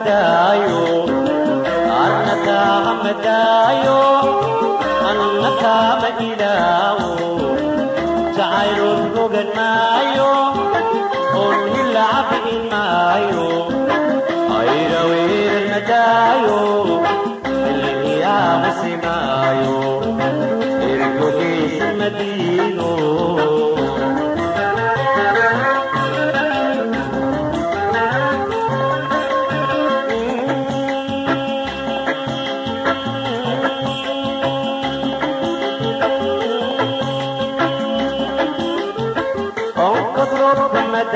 madaayo anna kaama ilaawo jacaylood rogan maayo oon hilacabi'in maayo ayraweeran madaayo ilhiyaamasi maayo ergogiisa madiino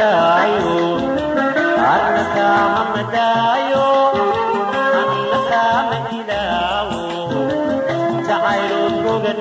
roobka madaayo arna kaama madaayo anna kaama ilaawo jacaylood rogan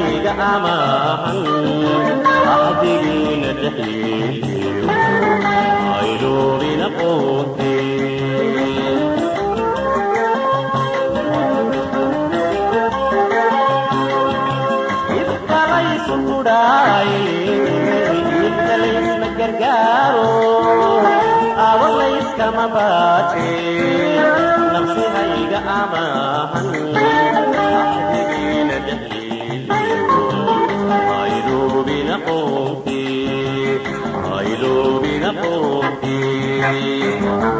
nafsihayga amaahan axdigiina dhexyeeyo ayloobina qoote idkalaysu kudhaaye idkalaysma gargaaro abalayskama baate nafsihayga amaahan ahí.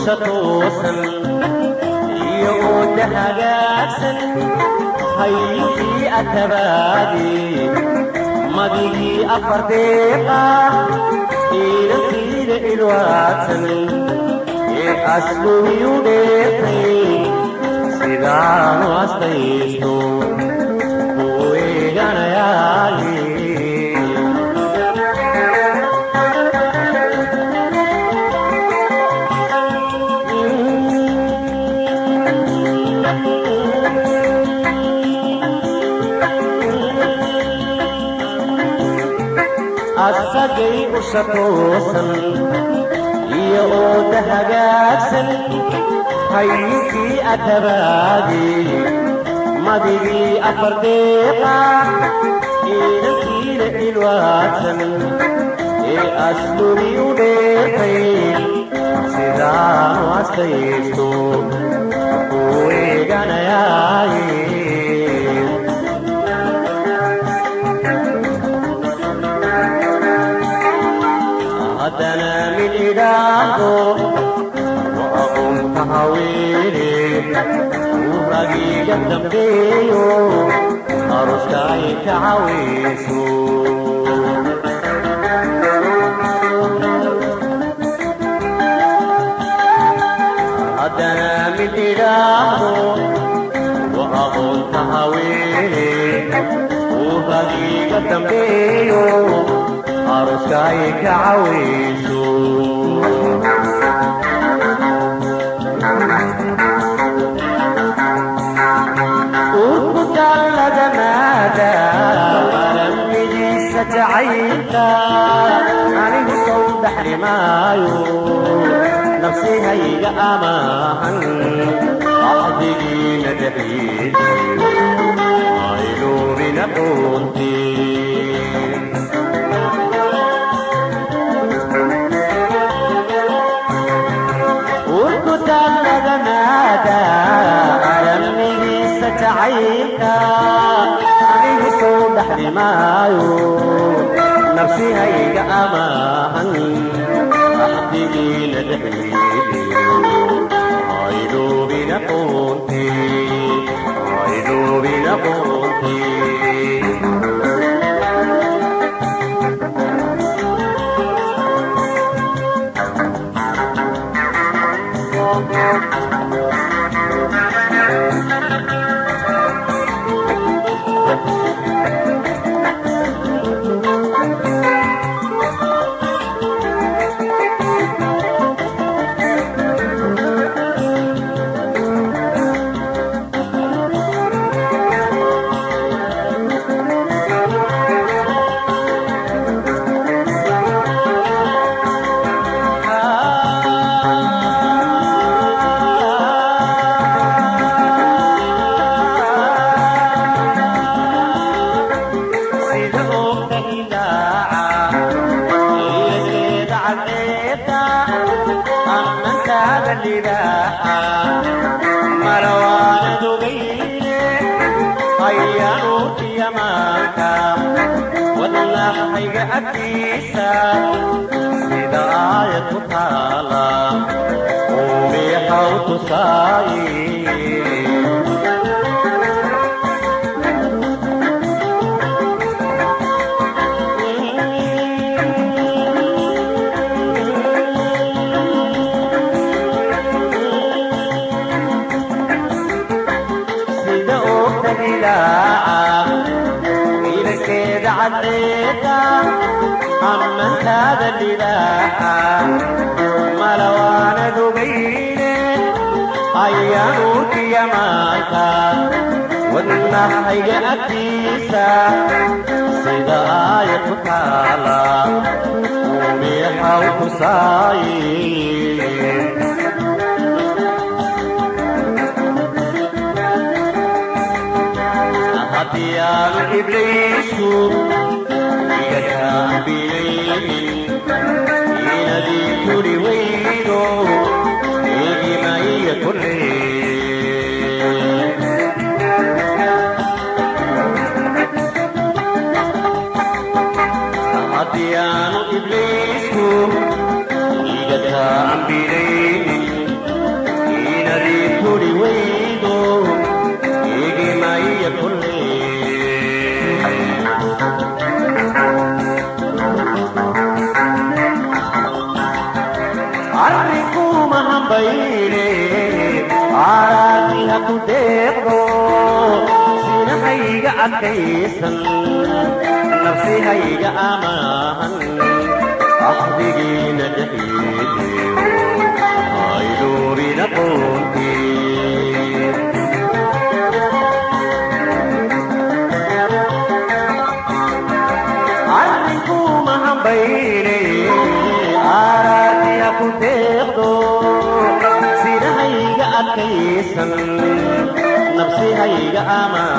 Usha toosan iyo ooda hagaagsan hayyihii atabaadi madigii afar deeqa iidantiida ilwaadsan ee asluwiyu dheertay sidaanu astaysto eeganayaali asagay usha toosan iyo ooda hagaagsan hayinkii atabaadi madigii afar deeqa iidankiina ilwaadsan. Ee aslubi u dheertay sidaanu astaysto kuu eeganayaaye تقيه أرشعيك عويسو أدنا وأظن وأبو وخليك وبقية تنبيه أرشعيك عويسو عيدا عليه الصوت حرمايو نفسي هيا معا عهدين دعيد عيلو من بونتين عيدا عليه صوت حرمايو nafsihayga amaahan axdigiina dhaxiisiyo ayluubina qoontiin wadnaxayga agtiisa sida aayad ku taala. Uumiixaw tusaaye ammahaadalida malawaana dhugayne ayyaanu kiyamaaka wadnahayga agtiisa sida aaya ku taala umiyahaw kusaaye hadyaanu ibliisu eegimaiya kulle arrinkuma hambayne aaraatiha ku deeqdo sinahayga adkaysan nafsihayga amaahan axdigiina qoontiin arrinkuma hambayne aaraatiha ku deeqdo sinahayga adkaysan nafsihayga